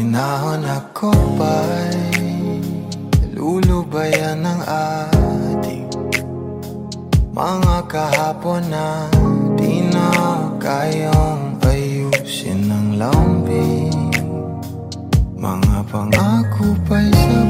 Hinahanap ko ba'y. Lulubayan ng ating Mga kahapon na Di na kayong ayusin ng lambing. Mga pangako pa'y sabay.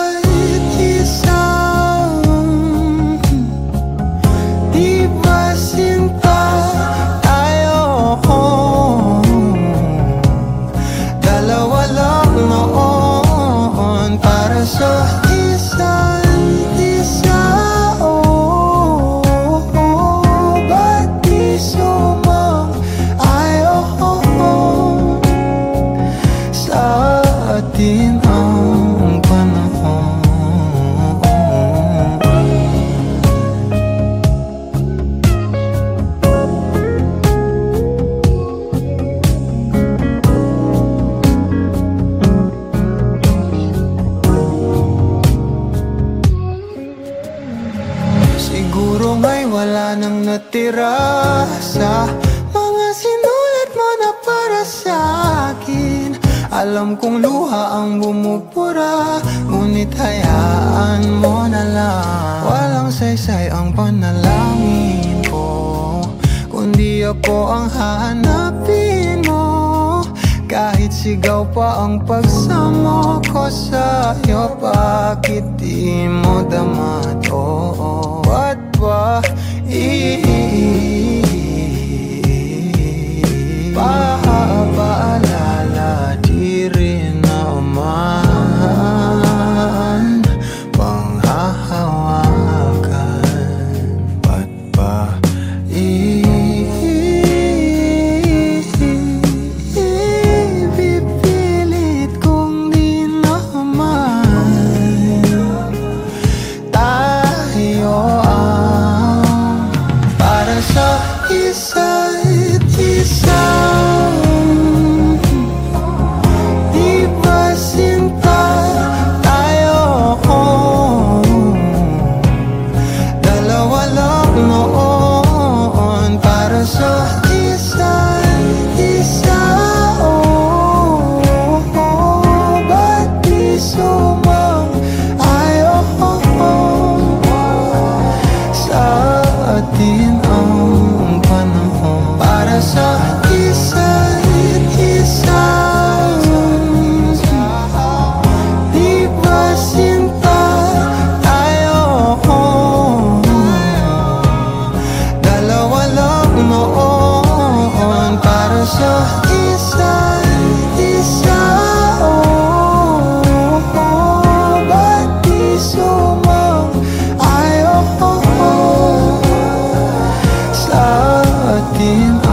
atin ang panahon. Siguro nga'y wala nang natira sa Alam kong luha ang bumupura Ngunit hayaan mo na lang. Walang saysay ang panalangin ko Kundi ako ang hahanapin mo. Kahit sigaw pa ang pagsamo ko sa'yo Bakit di mo dama to? in